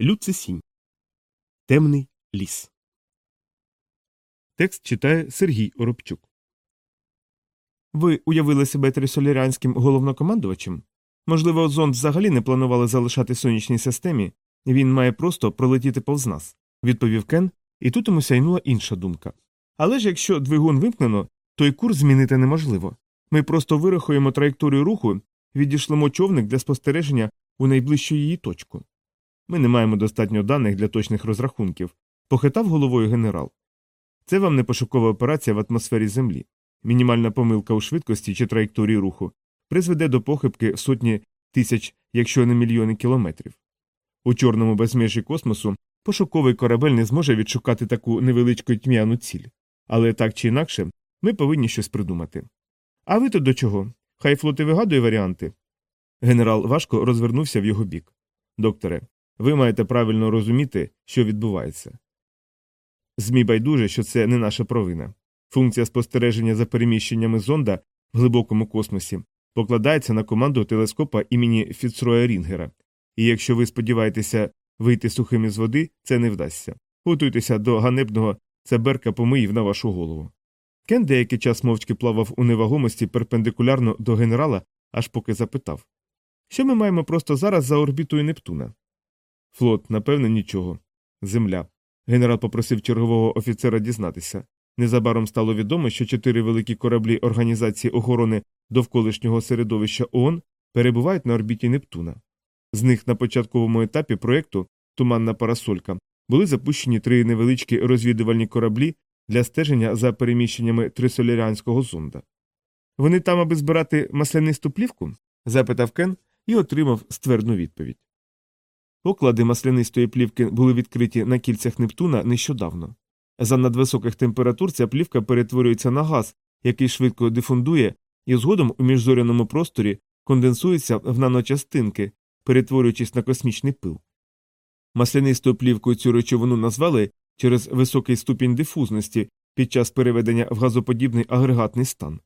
Люцисінь. Темний ліс. Текст читає Сергій Оробчук. Ви уявили себе трисолярянським головнокомандувачем? Можливо, зонд взагалі не планували залишати сонячній системі, він має просто пролетіти повз нас, відповів Кен, і тут йому сяйнула інша думка. Але ж якщо двигун вимкнено, то й курс змінити неможливо. Ми просто вирахуємо траєкторію руху, відійшлемо човник для спостереження у найближчу її точку. Ми не маємо достатньо даних для точних розрахунків, похитав головою генерал. Це вам не пошукова операція в атмосфері Землі. Мінімальна помилка у швидкості чи траєкторії руху призведе до похибки сотні тисяч, якщо не мільйони кілометрів. У чорному безмежі космосу пошуковий корабель не зможе відшукати таку невеличку тьмяну ціль. Але так чи інакше, ми повинні щось придумати. А ви тут до чого? Хай флот і вигадує варіанти. Генерал важко розвернувся в його бік. Докторе, ви маєте правильно розуміти, що відбувається. ЗМІ байдуже, що це не наша провина. Функція спостереження за переміщеннями зонда в глибокому космосі покладається на команду телескопа імені Фіцроя Рінгера, і якщо ви сподіваєтеся вийти сухим із води, це не вдасться. Готуйтеся до ганебного цеберка помиїв на вашу голову. Кен деякий час мовчки плавав у невагомості перпендикулярно до генерала, аж поки запитав Що ми маємо просто зараз за орбітою Нептуна? Флот, напевне, нічого. Земля. Генерал попросив чергового офіцера дізнатися. Незабаром стало відомо, що чотири великі кораблі Організації охорони довколишнього середовища ООН перебувають на орбіті Нептуна. З них на початковому етапі проєкту Туманна парасолька були запущені три невеличкі розвідувальні кораблі для стеження за переміщеннями трисолярянського зонда. Вони там, аби збирати маслянисту плівку? запитав Кен і отримав ствердну відповідь. Поклади маслянистої плівки були відкриті на кільцях Нептуна нещодавно. За надвисоких температур ця плівка перетворюється на газ, який швидко дифундує, і згодом у міжзоряному просторі конденсується в наночастинки, перетворюючись на космічний пил. Маслянистою плівкою цю речовину назвали через високий ступінь дифузності під час переведення в газоподібний агрегатний стан.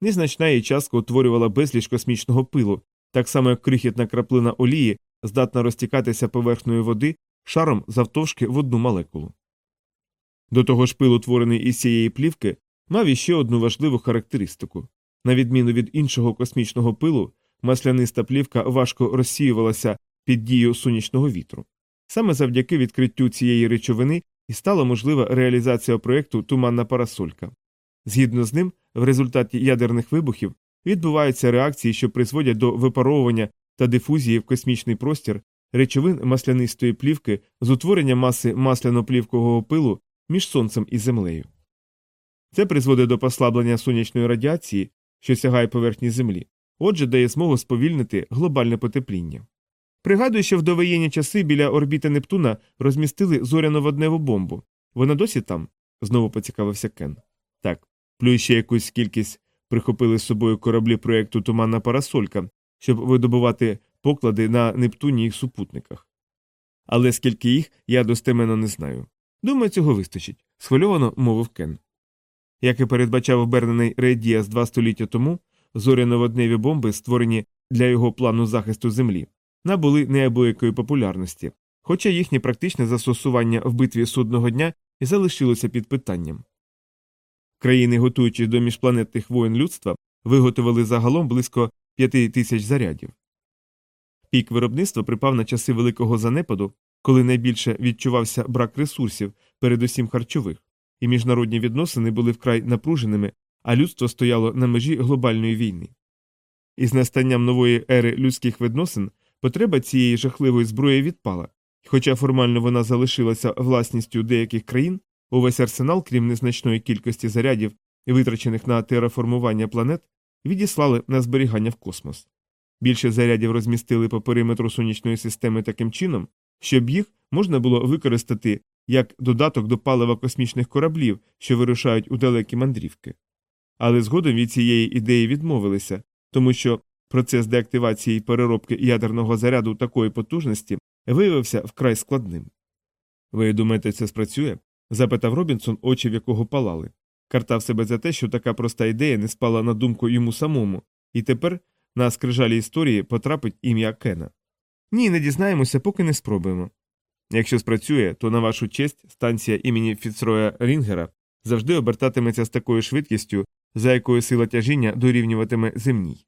Незначна її частка утворювала безліч космічного пилу, так само як крихітна краплина олії здатна розтікатися поверхнею води шаром завтовшки в одну молекулу. До того ж пил, утворений із цієї плівки, мав іще одну важливу характеристику на відміну від іншого космічного пилу, масляниста плівка важко розсіювалася під дією сонячного вітру. Саме завдяки відкриттю цієї речовини і стала можлива реалізація проєкту Туманна парасолька. Згідно з ним, в результаті ядерних вибухів відбуваються реакції, що призводять до випаровування та дифузії в космічний простір речовин маслянистої плівки з утворення маси масляно-плівкового пилу між сонцем і землею. Це призводить до послаблення сонячної радіації, що сягає поверхні Землі, отже, дає змогу сповільнити глобальне потепління. Пригадую, що в довоєнні часи біля орбіти Нептуна розмістили зоряно-водневу бомбу. Вона досі там? знову поцікавився Кен. Так, плюс ще якусь кількість прихопили з собою кораблі проєкту Туманна парасолька, щоб видобувати поклади на Нептуні їх супутниках. Але скільки їх, я достеменно не знаю. Думаю, цього вистачить, схвильовано мовив Кен. Як і передбачав обернений Рейдіас два століття тому, зоряно-водневі бомби, створені для його плану захисту Землі, набули неабиякої популярності, хоча їхнє практичне застосування в битві судного дня і залишилося під питанням. Країни, готуючись до міжпланетних воєн людства, виготовили загалом близько п'яти тисяч зарядів. Пік виробництва припав на часи великого занепаду, коли найбільше відчувався брак ресурсів, передусім харчових, і міжнародні відносини були вкрай напруженими, а людство стояло на межі глобальної війни. Із настанням нової ери людських відносин потреба цієї жахливої зброї відпала, хоча формально вона залишилася власністю деяких країн, увесь арсенал, крім незначної кількості зарядів, витрачених на тераформування планет, відіслали на зберігання в космос. Більше зарядів розмістили по периметру сонячної системи таким чином, щоб їх можна було використати як додаток до палива космічних кораблів, що вирушають у далекі мандрівки. Але згодом від цієї ідеї відмовилися, тому що процес деактивації і переробки ядерного заряду такої потужності виявився вкрай складним. Ви думаєте, це спрацює? запитав Робінсон, очі в якого палали. Картав себе за те, що така проста ідея не спала на думку йому самому, і тепер на скрижалі історії потрапить ім'я Кена. Ні, не дізнаємося, поки не спробуємо. Якщо спрацює, то на вашу честь станція імені Фіцроя Рінгера завжди обертатиметься з такою швидкістю, за якою сила тяжіння дорівнюватиме земній.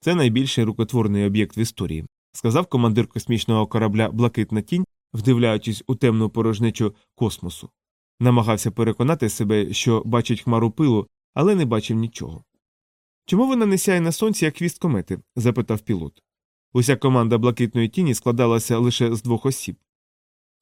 Це найбільший рукотворний об'єкт в історії, сказав командир космічного корабля Блакитна тінь, вдивляючись у темну порожнечу космосу. Намагався переконати себе, що бачить хмару пилу, але не бачив нічого. Чому вона не сяє на сонці, як хвіст комети? запитав пілот. Уся команда блакитної тіні складалася лише з двох осіб.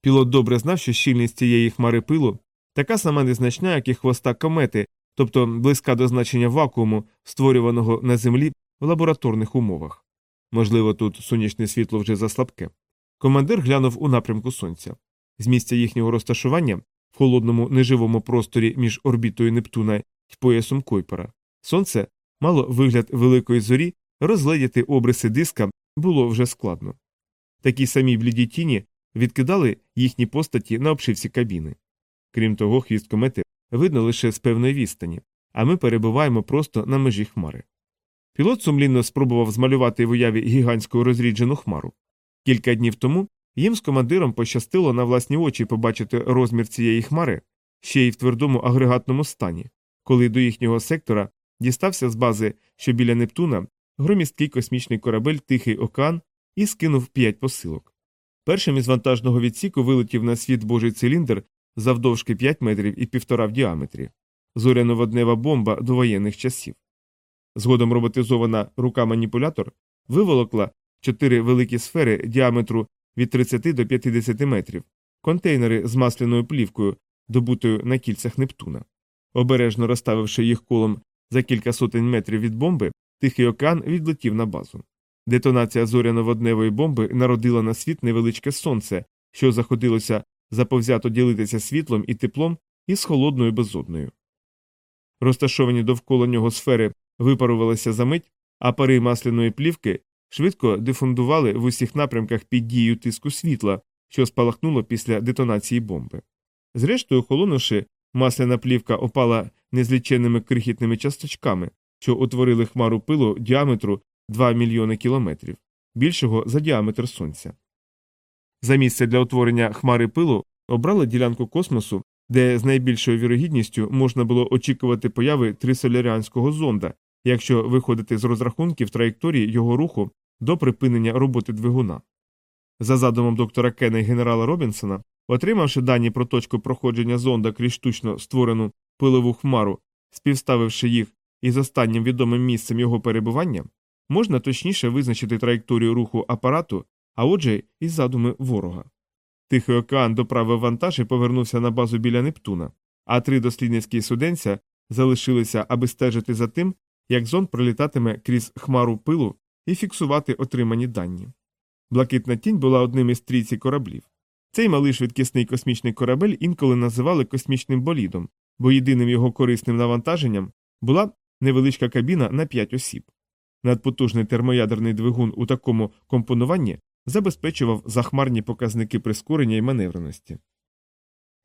Пілот добре знав, що щільність цієї хмари пилу така сама незначна, як і хвоста комети, тобто близька до значення вакууму, створюваного на землі в лабораторних умовах. Можливо, тут сонячне світло вже заслабке. Командир глянув у напрямку сонця. З місця їхнього розташування в холодному неживому просторі між орбітою Нептуна і поясом Койпера. Сонце мало вигляд великої зорі, розгледіти обриси диска було вже складно. Такі самі бліді тіні відкидали їхні постаті на обшивці кабіни. Крім того, хвіст комети видно лише з певної відстані, а ми перебуваємо просто на межі хмари. Пілот сумлінно спробував змалювати в уяві гігантську розріджену хмару. Кілька днів тому їм з командиром пощастило на власні очі побачити розмір цієї хмари ще й в твердому агрегатному стані, коли до їхнього сектора дістався з бази, що біля Нептуна, громісткий космічний корабель Тихий океан і скинув п'ять посилок. Першим із вантажного відсіку вилетів на світ божий циліндр завдовжки 5 метрів і півтора в діаметрі, зоряно-воднева бомба до воєнних часів. Згодом роботизована рука маніпулятор виволокла чотири великі сфери діаметру від 30 до 50 метрів, контейнери з масляною плівкою, добутою на кільцях Нептуна. Обережно розставивши їх колом за кілька сотень метрів від бомби, Тихий океан відлетів на базу. Детонація зоряно-водневої бомби народила на світ невеличке сонце, що заходилося заповзято ділитися світлом і теплом із холодною безодною. Розташовані довкола нього сфери випарувалися за мить, а пари масляної плівки швидко дифундували в усіх напрямках під дією тиску світла, що спалахнуло після детонації бомби. Зрештою, холонувши, масляна плівка опала незліченними крихітними часточками, що утворили хмару пилу діаметру 2 мільйони кілометрів, більшого за діаметр сонця. За місце для утворення хмари пилу обрали ділянку космосу, де з найбільшою вірогідністю можна було очікувати появи трисоляріанського зонда, якщо виходити з розрахунків траєкторії його руху до припинення роботи двигуна. За задумом доктора Кена і генерала Робінсона, отримавши дані про точку проходження зонда крізь штучно створену пилову хмару, співставивши їх із останнім відомим місцем його перебування, можна точніше визначити траєкторію руху апарату, а отже, і задуми ворога. Тихий океан доправив вантаж і повернувся на базу біля Нептуна, а три дослідницькі суденця залишилися, аби стежити за тим, як зонд пролітатиме крізь хмару пилу і фіксувати отримані дані. Блакитна тінь була одним із трійці кораблів. Цей малий швидкісний космічний корабель інколи називали космічним болідом, бо єдиним його корисним навантаженням була невеличка кабіна на п'ять осіб. Надпотужний термоядерний двигун у такому компонуванні забезпечував захмарні показники прискорення і маневреності.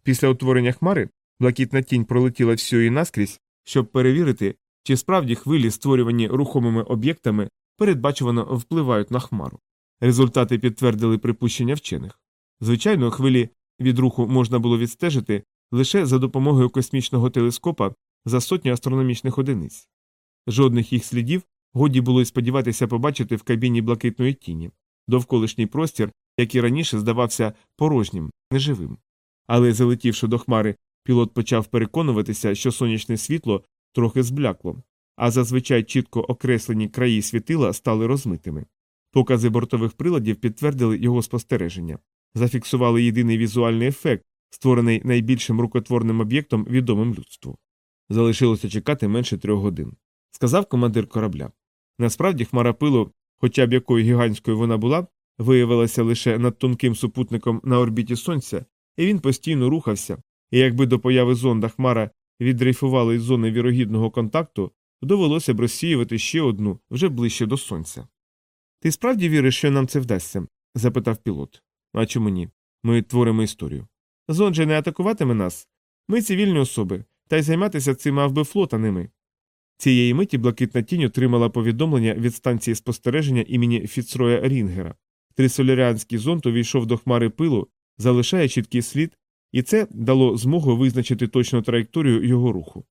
Після утворення хмари блакитна тінь пролетіла всю наскрізь, щоб перевірити, чи справді хвилі, створювані рухомими об'єктами, передбачувано впливають на хмару. Результати підтвердили припущення вчених. Звичайно, хвилі від руху можна було відстежити лише за допомогою космічного телескопа за сотню астрономічних одиниць. Жодних їх слідів годі було й сподіватися побачити в кабіні блакитної тіні, довколишній простір, як і раніше здавався порожнім, неживим. Але, залетівши до хмари, пілот почав переконуватися, що сонячне світло трохи зблякло, а зазвичай чітко окреслені краї світила стали розмитими. Покази бортових приладів підтвердили його спостереження, зафіксували єдиний візуальний ефект, створений найбільшим рукотворним об'єктом відомим людству. Залишилося чекати менше трьох годин. Сказав командир корабля. Насправді, хмара пилу, хоча б якою гігантською вона була, виявилася лише над тонким супутником на орбіті сонця, і він постійно рухався, і якби до появи зонда хмара віддрейфували із зони вірогідного контакту, довелося б розсіювати ще одну вже ближче до сонця. Ти справді віриш, що нам це вдасться? запитав пілот. А чому ні? Ми творимо історію. Зонд же не атакуватиме нас. Ми цивільні особи, та й займатися цим мав би флот, а не ми. Цієї миті блакитна тінь отримала повідомлення від станції спостереження імені Фіцроя Рінгера. Трисоляріанський зонд увійшов до хмари пилу, залишає чіткий слід, і це дало змогу визначити точну траєкторію його руху.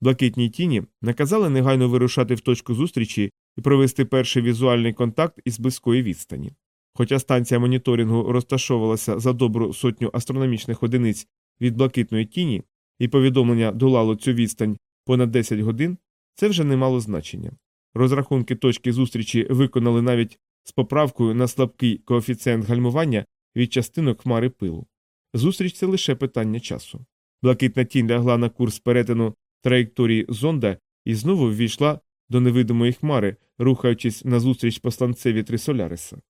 Блакитній тіні наказали негайно вирушати в точку зустрічі і провести перший візуальний контакт із близької відстані. Хоча станція моніторингу розташовувалася за добру сотню астрономічних одиниць від блакитної тіні, і повідомлення долало цю відстань понад 10 годин, це вже не мало значення. Розрахунки точки зустрічі виконали навіть з поправкою на слабкий коефіцієнт гальмування від частинок хмари пилу. Зустріч це лише питання часу. Блакитна тінь лягла на курс перетину траєкторії зонда і знову ввійшла до невидимої хмари, рухаючись назустріч посланцеві Трисоляриса.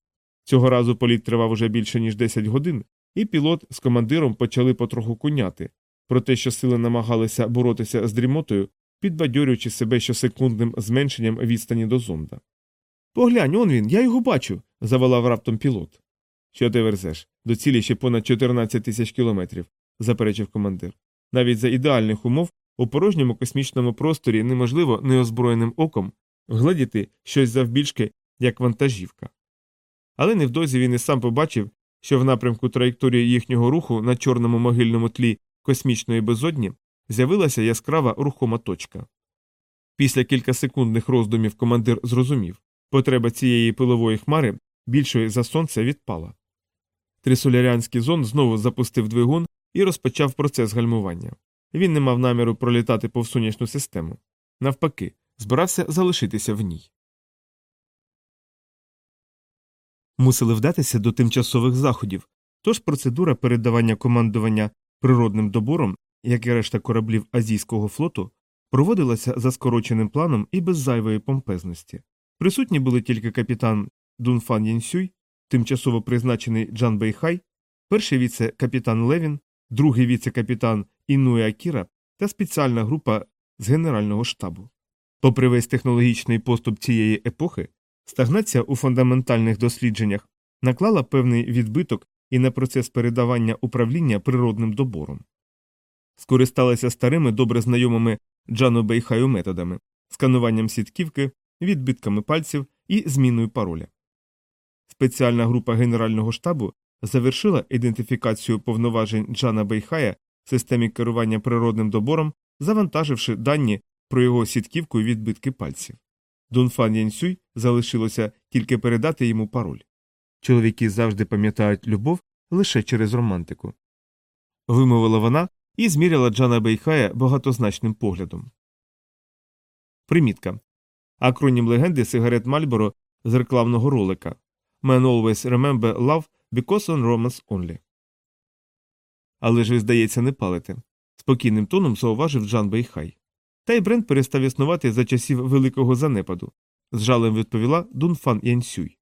Цього разу політ тривав уже більше ніж 10 годин, і пілот з командиром почали потроху куняти, про те, що сили намагалися боротися з дрімотою, підбадьорюючи себе щосекундним зменшенням відстані до зонда. Поглянь, он він, я його бачу. заволав раптом пілот. Що ти верзеш? До цілі ще понад 14 тисяч кілометрів, заперечив командир. Навіть за ідеальних умов у порожньому космічному просторі неможливо неозброєним оком вгледіти щось завбільшки, як вантажівка. Але невдовзі він і сам побачив, що в напрямку траєкторії їхнього руху на чорному могильному тлі космічної безодні з'явилася яскрава рухома точка. Після кількасекундних роздумів командир зрозумів потреба цієї пилової хмари більшої за сонце відпала. Трисолярянський зон знову запустив двигун і розпочав процес гальмування. Він не мав наміру пролітати повз сонячну систему. Навпаки, збирався залишитися в ній. Мусили вдатися до тимчасових заходів, тож процедура передавання командування природним добором, як і решта кораблів азійського флоту, проводилася за скороченим планом і без зайвої помпезності. Присутні були тільки капітан Дунфан Єнсюй, тимчасово призначений Джан Бейхай, перший віце-капітан Левін, другий віце-капітан Інуя Акіра та спеціальна група з Генерального штабу. Попри весь технологічний поступ цієї епохи, стагнація у фундаментальних дослідженнях наклала певний відбиток і на процес передавання управління природним добором. Скористалися старими добре знайомими Джану Бейхаю методами скануванням сітківки, відбитками пальців і зміною пароля. Спеціальна група Генерального штабу завершила ідентифікацію повноважень Джана Бейхая системі керування природним добором, завантаживши дані про його сітківку і відбитки пальців. Дунфан Янсюй залишилося тільки передати йому пароль. Чоловіки завжди пам'ятають любов лише через романтику. Вимовила вона і зміряла Джана Бейхая багатозначним поглядом. Примітка. Акронім легенди сигарет Мальборо з рекламного ролика Man always remember love because on romance only. Але ж ви, здається, не палите. спокійним тоном зауважив Джан Бейхай. Та й бренд перестав існувати за часів великого занепаду. З жалем відповіла Дунфан Янсюй.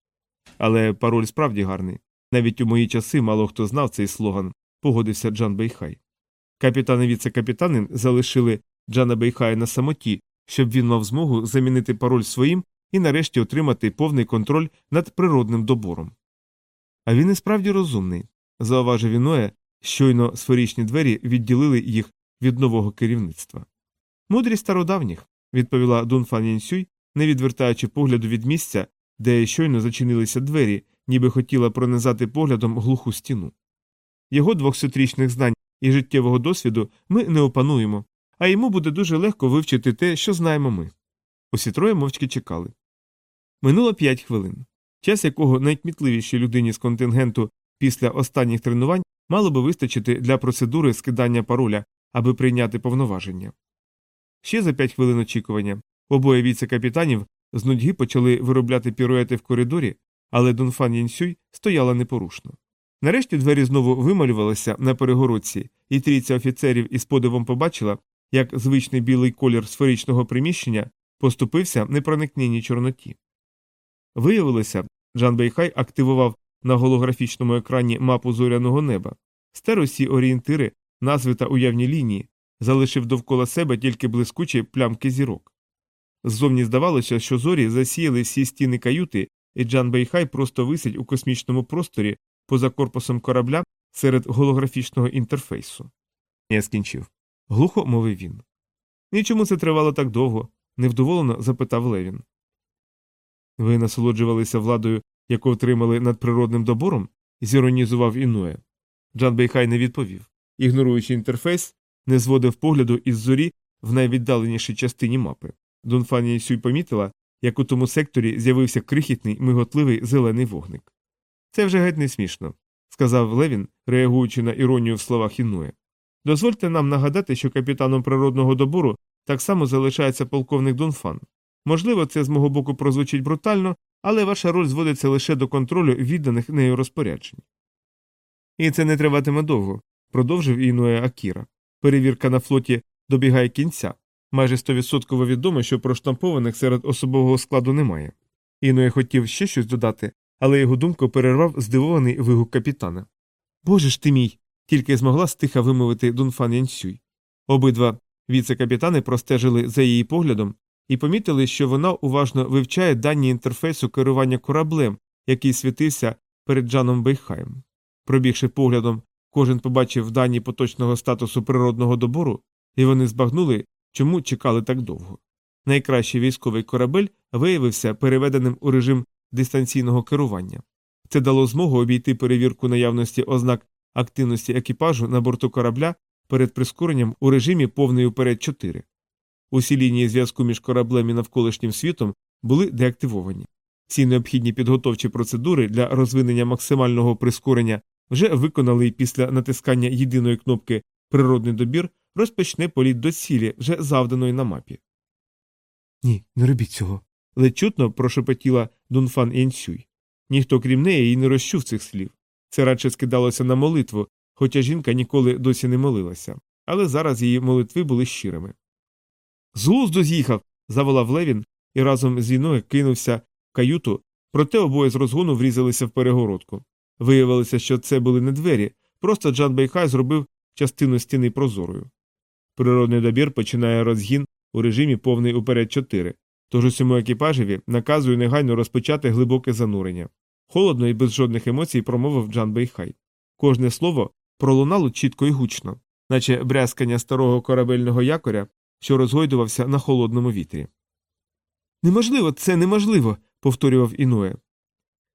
Але пароль справді гарний. Навіть у мої часи мало хто знав цей слоган, погодився Джан Бейхай. Капітан і віце-капітани залишили Джана Бейхая на самоті, щоб він мав змогу замінити пароль своїм і нарешті отримати повний контроль над природним добором. А він і справді розумний, зауважив Іноє, щойно сферичні двері відділили їх від нового керівництва. Мудрість стародавніх, відповіла Дунфан Янсюй, не відвертаючи погляду від місця, де щойно зачинилися двері, ніби хотіла пронизати поглядом глуху стіну. Його двохсотрічних знань і життєвого досвіду ми не опануємо, а йому буде дуже легко вивчити те, що знаємо ми. Усі троє мовчки чекали. Минуло п'ять хвилин, час якого найкмітливішій людині з контингенту після останніх тренувань мало би вистачити для процедури скидання пароля, аби прийняти повноваження. Ще за п'ять хвилин очікування обоє віце-капітанів з нудьги почали виробляти піруети в коридорі, але Дунфан Єнсюй стояла непорушно. Нарешті двері знову вималювалися на перегородці, і трійця офіцерів із подивом побачила, як звичний білий колір сферичного приміщення поступився непроникненій чорноті. Виявилося, Джан Бейхай активував на голографічному екрані мапу зоряного неба, стер усі орієнтири, назви та уявні лінії, залишив довкола себе тільки блискучі плямки зірок. Ззовні здавалося, що зорі засіяли всі стіни каюти, і Джан Бейхай просто висить у космічному просторі поза корпусом корабля серед голографічного інтерфейсу. Я скінчив. Глухо мовив він. І чому це тривало так довго? невдоволено запитав Левін. Ви насолоджувалися владою, яку отримали над природним добором? зіронізував Інуе. Джан Бейхай не відповів. Ігноруючи інтерфейс, не зводив погляду із зорі в найвіддаленішій частині мапи. Дунфанія Сюй помітила, як у тому секторі з'явився крихітний, миготливий зелений вогник. Це вже геть не смішно, сказав Левін, реагуючи на іронію в словах Інуе. Дозвольте нам нагадати, що капітаном природного добору так само залишається полковник Дунфан. Можливо, це з мого боку прозвучить брутально, але ваша роль зводиться лише до контролю відданих нею розпоряджень. І це не триватиме довго, продовжив Інуе Акіра. Перевірка на флоті добігає кінця. Майже стовідсотково відомо, що проштампованих серед особового складу немає. Інуе хотів ще щось додати, але його думку перервав здивований вигук капітана. Боже ж ти мій. тільки змогла стиха вимовити Дунфан Янсюй. Обидва віце-капітани простежили за її поглядом і помітили, що вона уважно вивчає дані інтерфейсу керування кораблем, який світився перед Джаном Бейхаєм. Пробігши поглядом, кожен побачив дані поточного статусу природного добору, і вони збагнули, чому чекали так довго. Найкращий військовий корабель виявився переведеним у режим дистанційного керування. Це дало змогу обійти перевірку наявності ознак активності екіпажу на борту корабля перед прискоренням у режимі повний уперед 4. Усі лінії зв'язку між кораблем і навколишнім світом були деактивовані. Ці необхідні підготовчі процедури для розвинення максимального прискорення вже виконали і після натискання єдиної кнопки Природний добір розпочне політ до цілі, вже завданої на мапі. Ні, не робіть цього. ледь чутно прошепотіла Дунфан Єнсюй. Ніхто крім неї і не розчув цих слів. Це радше скидалося на молитву, хоча жінка ніколи досі не молилася, але зараз її молитви були щирими. З глузду з'їхав. заволав Левін і разом з війною кинувся в каюту, проте обоє з розгону врізалися в перегородку. Виявилося, що це були не двері, просто Джан Бейхай зробив частину стіни прозорою. Природний добір починає розгін у режимі повний уперед 4, тож усьому екіпажеві наказую негайно розпочати глибоке занурення. Холодно і без жодних емоцій промовив Джан Бейхай. Кожне слово пролунало чітко і гучно, наче брязкання старого корабельного якоря, що розгойдувався на холодному вітрі. Неможливо, це неможливо, повторював Інуе.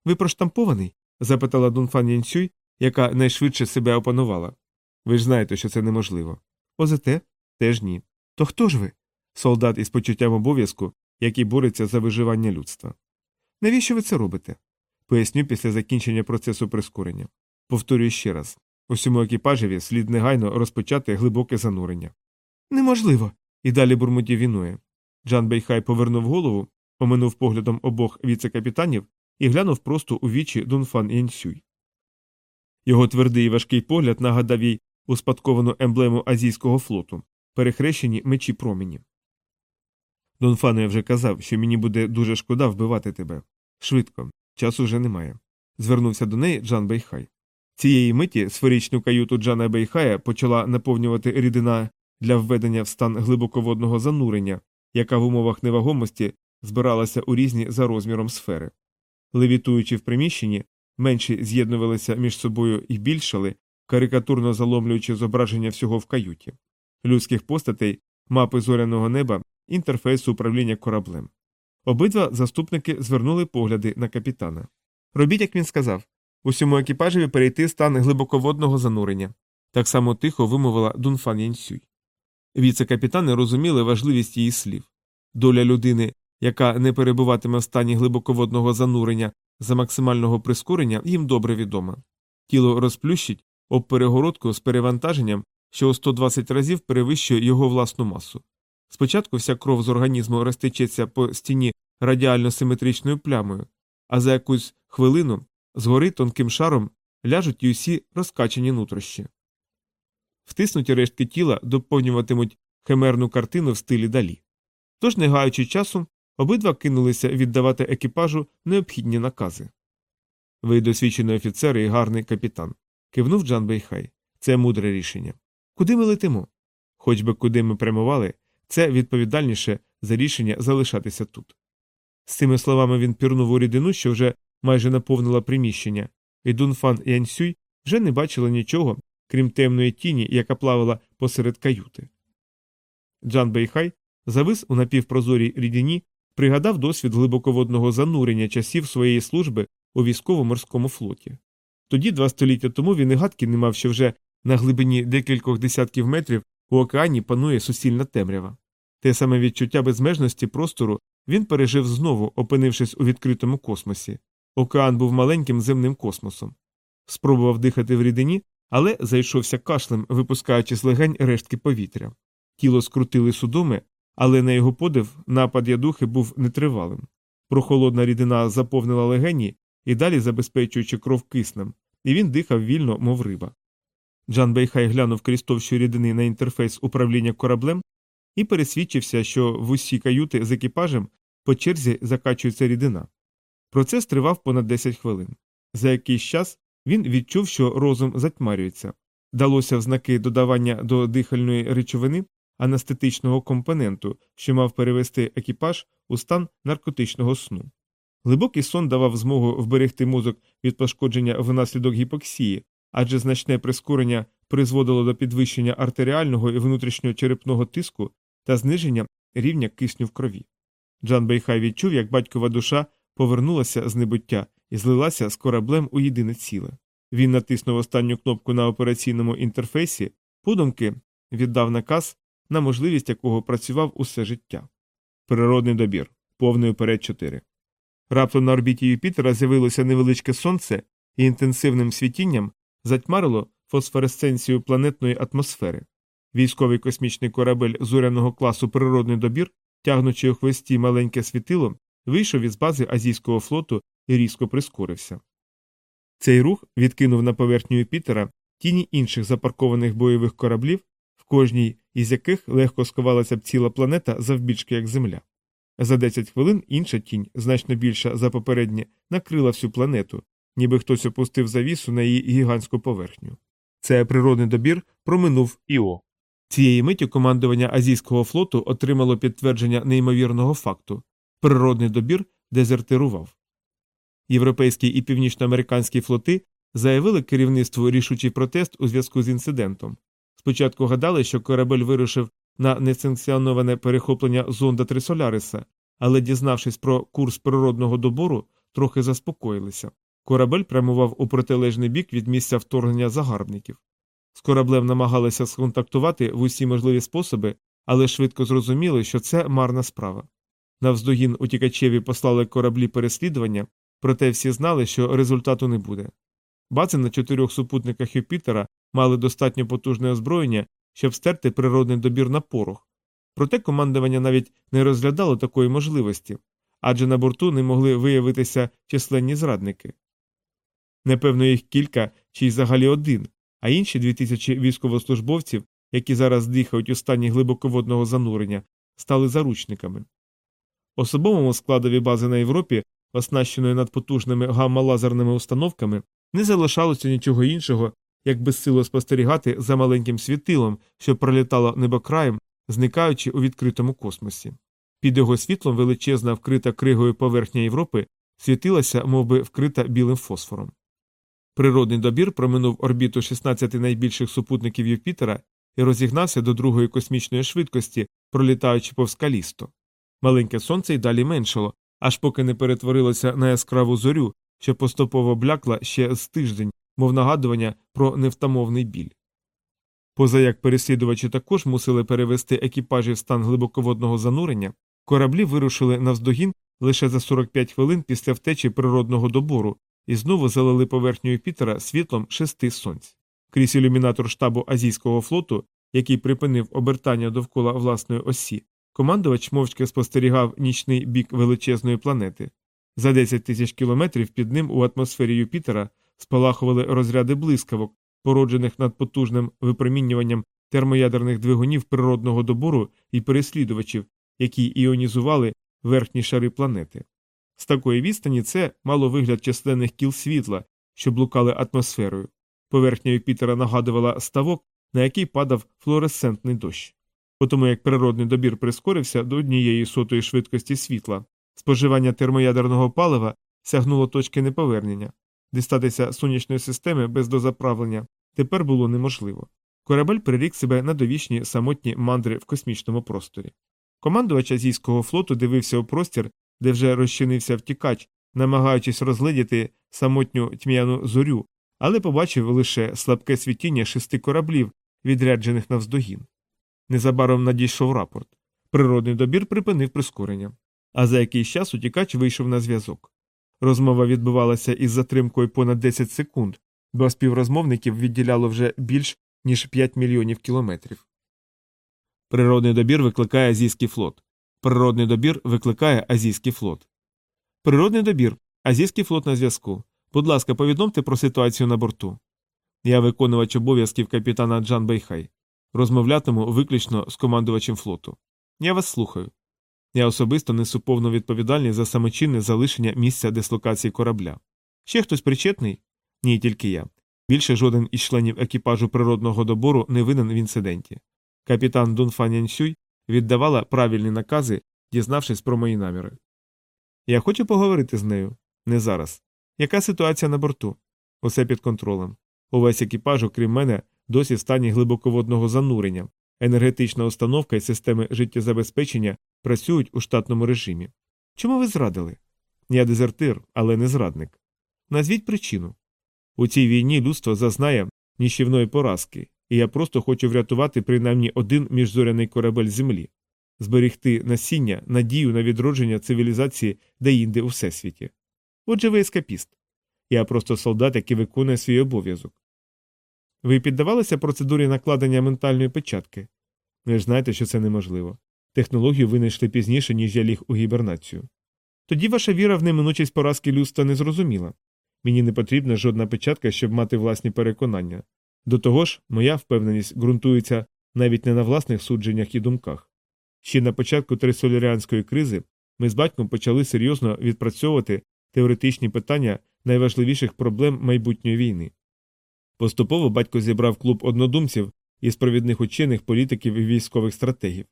Ви проштампований? запитала Дунфан Янсюй, яка найшвидше себе опанувала. Ви ж знаєте, що це неможливо. ОЗТ? Теж ні. То хто ж ви? Солдат із почуттям обов'язку, який бореться за виживання людства. Навіщо ви це робите? Поясню після закінчення процесу прискорення. Повторюю ще раз усьому екіпажеві слід негайно розпочати глибоке занурення. Неможливо. І далі бурмотів вінує. Джан Бейхай повернув голову, оминув поглядом обох віце-капітанів і глянув просто у вічі Дунфан Янсюй. Його твердий і важкий погляд нагадав їй успадковану емблему азійського флоту перехрещені мечі промені. Донфану я вже казав, що мені буде дуже шкода вбивати тебе. Швидко, часу вже немає. Звернувся до неї Джан Бейхай. Цієї миті сферичну каюту Джана Бейхая почала наповнювати рідина для введення в стан глибоководного занурення, яка в умовах невагомості збиралася у різні за розміром сфери. Левітуючи в приміщенні, менші з'єднувалися між собою і більшали, карикатурно заломлюючи зображення всього в каюті, людських постатей, мапи зоряного неба, інтерфейсу управління кораблем. Обидва заступники звернули погляди на капітана. Робіть, як він сказав, усьому екіпажеві перейти стан глибоководного занурення. Так само тихо вимовила Дунфан Янсюй. Віце-капітани розуміли важливість її слів. Доля людини, яка не перебуватиме в стані глибоководного занурення за максимального прискорення, їм добре відома. Тіло розплющить об перегородку з перевантаженням, що у 120 разів перевищує його власну масу. Спочатку вся кров з організму розтечеться по стіні радіально симетричною плямою, а за якусь хвилину згори тонким шаром ляжуть й усі розкачені нутрощі. Втиснуті рештки тіла доповнюватимуть химерну картину в стилі далі. Тож, не гаючи часу, обидва кинулися віддавати екіпажу необхідні накази. Ви досвідчений офіцер і гарний капітан. кивнув Джан Бейхай. Це мудре рішення. Куди ми летимо? Хоч би куди ми прямували, це відповідальніше за рішення залишатися тут. З цими словами він пірнув у рідину, що вже майже наповнила приміщення, і Дунфан і Янсюй вже не бачила нічого, крім темної тіні, яка плавала посеред каюти. Джан Бейхай завис у напівпрозорій рідині, пригадав досвід глибоководного занурення часів своєї служби у військово-морському флоті. Тоді, два століття тому, він і гадки не мав, що вже на глибині декількох десятків метрів у океані панує суцільна темрява. Те саме відчуття безмежності простору він пережив знову, опинившись у відкритому космосі. Океан був маленьким земним космосом. Спробував дихати в рідині, але зайшовся кашлем, випускаючи з легень рештки повітря. Тіло скрутили судоми, але на його подив напад ядухи був нетривалим. Прохолодна рідина заповнила легені і далі забезпечуючи кров киснем, і він дихав вільно, мов риба. Джан Бейхай глянув крізь товщу рідини на інтерфейс управління кораблем і пересвідчився, що в усі каюти з екіпажем по черзі закачується рідина. Процес тривав понад 10 хвилин. За якийсь час він відчув, що розум затьмарюється. Далося взнаки додавання до дихальної речовини анестетичного компоненту, що мав перевести екіпаж у стан наркотичного сну. Глибокий сон давав змогу вберегти мозок від пошкодження внаслідок гіпоксії, адже значне прискорення призводило до підвищення артеріального і внутрішньочерепного тиску та зниження рівня кисню в крові. Джан Бейхай відчув, як батькова душа повернулася з небуття і злилася з кораблем у єдине ціле. Він натиснув останню кнопку на операційному інтерфейсі, подумки віддав наказ, на можливість якого працював усе життя. Природний добір, повний уперед 4. Раптом на орбіті Юпітера з'явилося невеличке сонце і інтенсивним світінням затьмарило фосфоресценцію планетної атмосфери. Військовий космічний корабель зоряного класу Природний добір, тягнучи у хвості маленьке світило, вийшов із бази азійського флоту і різко прискорився. Цей рух відкинув на поверхню Юпітера тіні інших запаркованих бойових кораблів, в кожній із яких легко сховалася б ціла планета завбільшки як Земля. За 10 хвилин інша тінь, значно більша за попереднє, накрила всю планету, ніби хтось опустив завісу на її гігантську поверхню. Це природний добір проминув Іо. Цієї миті командування азійського флоту отримало підтвердження неймовірного факту природний добір дезертирував. Європейські і північноамериканські флоти заявили керівництву рішучий протест у зв'язку з інцидентом. Спочатку гадали, що корабель вирушив на несанкціоноване перехоплення зонда Трисоляриса, але, дізнавшись про курс природного добору, трохи заспокоїлися. Корабель прямував у протилежний бік від місця вторгнення загарбників. З кораблем намагалися сконтактувати в усі можливі способи, але швидко зрозуміли, що це марна справа. Навздогін утікачеві послали кораблі переслідування, проте всі знали, що результату не буде. Бази на чотирьох супутниках Юпітера мали достатньо потужне озброєння, щоб стерти природний добір на порох. Проте командування навіть не розглядало такої можливості, адже на борту не могли виявитися численні зрадники. Непевно, їх кілька чи й взагалі один, а інші дві тисячі військовослужбовців, які зараз дихають у стані глибоководного занурення, стали заручниками. Особовому складові бази на Європі, оснащеної надпотужними гамма-лазерними установками, не залишалося нічого іншого, як безсило спостерігати за маленьким світилом, що пролітало небокраєм, зникаючи у відкритому космосі. Під його світлом величезна вкрита кригою поверхня Європи світилася, мов би, вкрита білим фосфором. Природний добір проминув орбіту 16 найбільших супутників Юпітера і розігнався до другої космічної швидкості, пролітаючи повз Калісто. Маленьке сонце й далі меншало, аж поки не перетворилося на яскраву зорю, що поступово блякла ще з тиждень, мов нагадування про невтамовний біль. Поза як переслідувачі також мусили перевести екіпажі в стан глибоководного занурення, кораблі вирушили навздогін лише за 45 хвилин після втечі природного добору і знову залили поверхню Юпітера світлом шести сонць. Крізь ілюмінатор штабу азійського флоту, який припинив обертання довкола власної осі, командувач мовчки спостерігав нічний бік величезної планети. За 10 тисяч кілометрів під ним у атмосфері Юпітера спалахували розряди блискавок, породжених надпотужним випромінюванням термоядерних двигунів природного добору і переслідувачів, які іонізували верхні шари планети. З такої відстані це мало вигляд численних кіл світла, що блукали атмосферою. Поверхня Юпітера нагадувала ставок, на який падав флуоресцентний дощ. Потому як природний добір прискорився до однієї сотої швидкості світла, споживання термоядерного палива сягнуло точки неповернення, дістатися сонячної системи без дозаправлення тепер було неможливо. корабель прирік себе на довічні самотні мандри в космічному просторі. Командувач азійського флоту дивився у простір, де вже розчинився втікач, намагаючись розгледіти самотню тьмяну зорю, але побачив лише слабке світіння шести кораблів, відряджених навздогін. Незабаром надійшов рапорт. Природний добір припинив прискорення. А за якийсь час утікач вийшов на зв'язок. Розмова відбувалася із затримкою понад 10 секунд, бо співрозмовників відділяло вже більш ніж 5 мільйонів кілометрів. Природний добір викликає азійський флот. Природний добір викликає азійський флот. Природний добір. Азійський флот на зв'язку. Будь ласка, повідомте про ситуацію на борту. Я виконувач обов'язків капітана Джан Бейхай. Розмовлятиму виключно з командувачем флоту. Я вас слухаю. Я особисто несу повну відповідальність за самочинне залишення місця дислокації корабля. Ще хтось причетний? Ні, тільки я. Більше жоден із членів екіпажу природного добору не винен в інциденті. Капітан Дунфан Янсюй віддавала правильні накази, дізнавшись про мої наміри. Я хочу поговорити з нею. Не зараз. Яка ситуація на борту? Усе під контролем. Увесь екіпаж, окрім мене, досі в стані глибоководного занурення. Енергетична установка і системи життєзабезпечення працюють у штатному режимі. Чому ви зрадили? Я дезертир, але не зрадник. Назвіть причину. У цій війні людство зазнає ніщівної поразки, і я просто хочу врятувати принаймні один міжзоряний корабель землі, зберігти насіння, надію на відродження цивілізації деінде у всесвіті. Отже, ви ескапіст. Я просто солдат, який виконує свій обов'язок. Ви піддавалися процедурі накладення ментальної печатки? Ви ж знаєте, що це неможливо. Технологію винайшли пізніше, ніж я ліг у гібернацію. Тоді ваша віра в неминучість поразки людства не зрозуміла. Мені не потрібна жодна печатка, щоб мати власні переконання. До того ж, моя впевненість ґрунтується навіть не на власних судженнях і думках. Ще на початку трисоляріанської кризи ми з батьком почали серйозно відпрацьовувати теоретичні питання найважливіших проблем майбутньої війни. Поступово батько зібрав клуб однодумців із провідних учених, політиків і військових стратегів.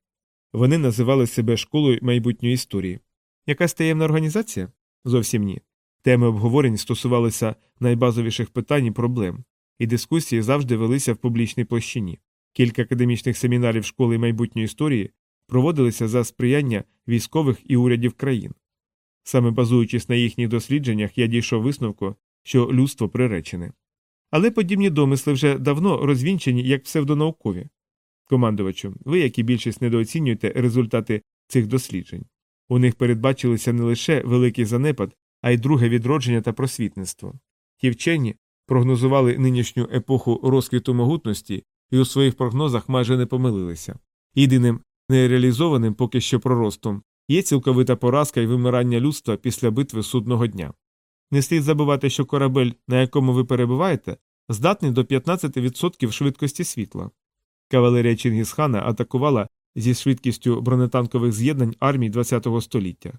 Вони називали себе школою майбутньої історії. Якась таємна організація? Зовсім ні. Теми обговорень стосувалися найбазовіших питань і проблем, і дискусії завжди велися в публічній площині. Кілька академічних семінарів школи майбутньої історії проводилися за сприяння військових і урядів країн. Саме базуючись на їхніх дослідженнях, я дійшов висновку, що людство приречене. Але подібні домисли вже давно розвінчені як псевдонаукові. Командувачу, ви, як і більшість недооцінюєте результати цих досліджень. У них передбачилися не лише великий занепад, а й друге відродження та просвітництво. Ті вчені прогнозували нинішню епоху розквіту могутності і у своїх прогнозах майже не помилилися. Єдиним нереалізованим поки що проростом є цілковита поразка і вимирання людства після битви судного дня. Не слід забувати, що корабель, на якому ви перебуваєте, здатний до 15% швидкості світла. Кавалерія Чингісхана атакувала зі швидкістю бронетанкових з'єднань армій ХХ століття.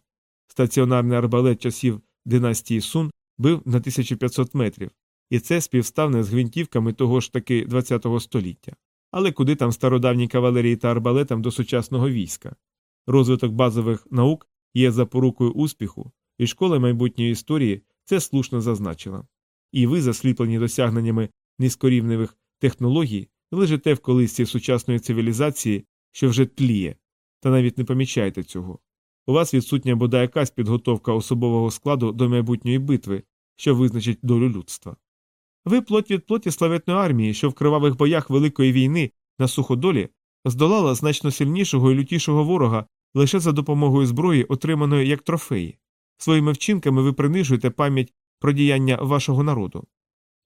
Стаціонарний арбалет часів династії Сун бив на 1500 метрів, і це співставне з гвинтівками того ж таки ХХ століття. Але куди там стародавній кавалерії та арбалетам до сучасного війська? Розвиток базових наук є запорукою успіху, і школа майбутньої історії це слушно зазначила. І ви, засліплені досягненнями низькорівневих технологій, лежите в колисці сучасної цивілізації, що вже тліє, та навіть не помічаєте цього. У вас відсутня бодай якась підготовка особового складу до майбутньої битви, що визначить долю людства. Ви плоть від плоті славетної армії, що в кривавих боях Великої війни на суходолі здолала значно сильнішого і лютішого ворога лише за допомогою зброї, отриманої як трофеї. Своїми вчинками ви принижуєте пам'ять про діяння вашого народу.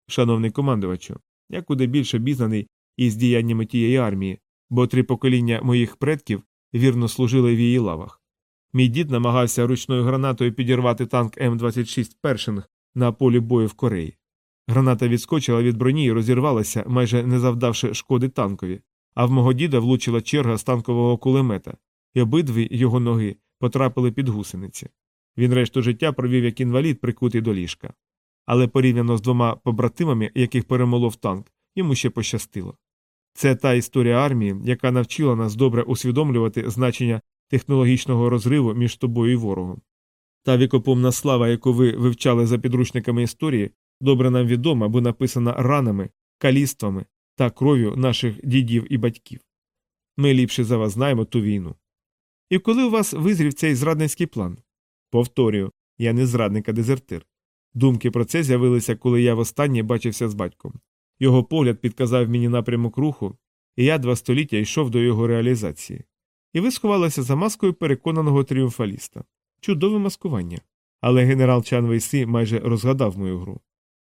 Шановний командувачу, я куди більше бізнаний із діяннями тієї армії, бо три покоління моїх предків вірно служили в її лавах. Мій дід намагався ручною гранатою підірвати танк М26 Першинг на полі бою в Кореї. Граната відскочила від броні і розірвалася, майже не завдавши шкоди танкові, а в мого діда влучила черга з танкового кулемета, і обидві його ноги потрапили під гусениці. Він решту життя провів як інвалід, прикутий до ліжка. Але порівняно з двома побратимами, яких перемолов танк, йому ще пощастило. Це та історія армії, яка навчила нас добре усвідомлювати значення технологічного розриву між тобою і ворогом. Та вікопомна слава, яку ви вивчали за підручниками історії, добре нам відома, бо написана ранами, каліствами, та кров'ю наших дідів і батьків. Ми ліпше за вас знаємо ту війну. І коли у вас визрів цей зрадницький план? Повторюю, я не зрадник, а дезертир. Думки про це з'явилися, коли я востаннє бачився з батьком. Його погляд підказав мені напрямок руху, і я два століття йшов до його реалізації. І ви сховалися за маскою переконаного тріумфаліста. Чудове маскування. Але генерал Чан Вейси майже розгадав мою гру.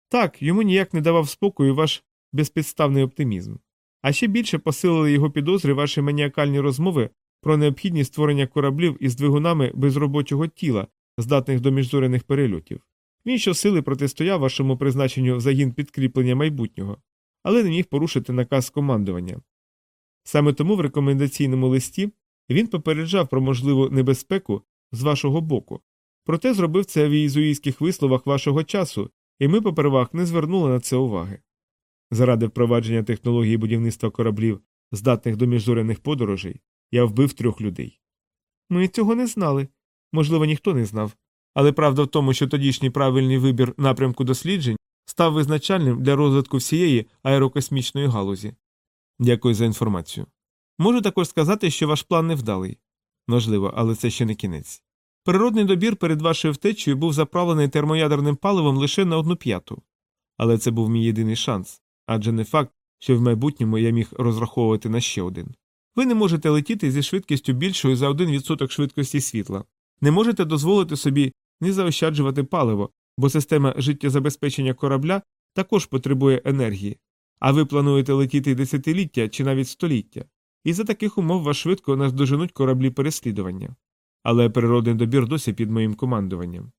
Так, йому ніяк не давав спокою ваш безпідставний оптимізм. А ще більше посилили його підозри ваші маніакальні розмови про необхідність створення кораблів із двигунами безробочого тіла, здатних до міжзоряних перельотів. Він щосили протистояв вашому призначенню загін підкріплення майбутнього, але не міг порушити наказ командування. Саме тому в рекомендаційному листі він попереджав про можливу небезпеку з вашого боку, проте зробив це в єзуїтських висловах вашого часу, і ми попервах не звернули на це уваги. Заради впровадження технології будівництва кораблів, здатних до міжзоряних подорожей, я вбив трьох людей. Ми цього не знали. Можливо, ніхто не знав. Але правда в тому, що тодішній правильний вибір напрямку досліджень став визначальним для розвитку всієї аерокосмічної галузі. Дякую за інформацію. Можу також сказати, що ваш план невдалий. Можливо, але це ще не кінець. Природний добір перед вашою втечею був заправлений термоядерним паливом лише на одну п'яту. Але це був мій єдиний шанс, адже не факт, що в майбутньому я міг розраховувати на ще один. Ви не можете летіти зі швидкістю більшою за 1% швидкості світла, не можете дозволити собі не заощаджувати паливо, бо система життєзабезпечення корабля також потребує енергії, а ви плануєте летіти десятиліття чи навіть століття, і за таких умов вас швидко наздоженуть кораблі переслідування. Але природний добір досі під моїм командуванням.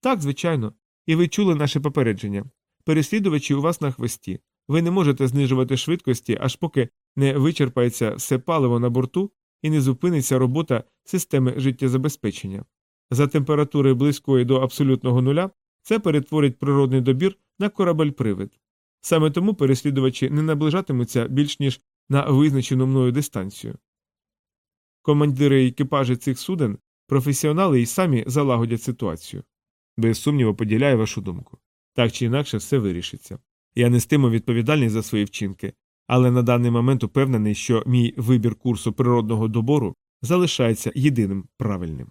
Так, звичайно, і ви чули наше попередження. Переслідувачі у вас на хвості. Ви не можете знижувати швидкості, аж поки не вичерпається все паливо на борту і не зупиниться робота системи життєзабезпечення. За температури близької до абсолютного нуля це перетворить природний добір на корабель-привид. Саме тому переслідувачі не наближатимуться більш ніж на визначену мною дистанцію. Командири екіпажі цих суден професіонали і самі залагодять ситуацію. Без сумніву поділяю вашу думку. Так чи інакше все вирішиться. Я нестиму відповідальність за свої вчинки, але на даний момент упевнений, що мій вибір курсу природного добору залишається єдиним правильним.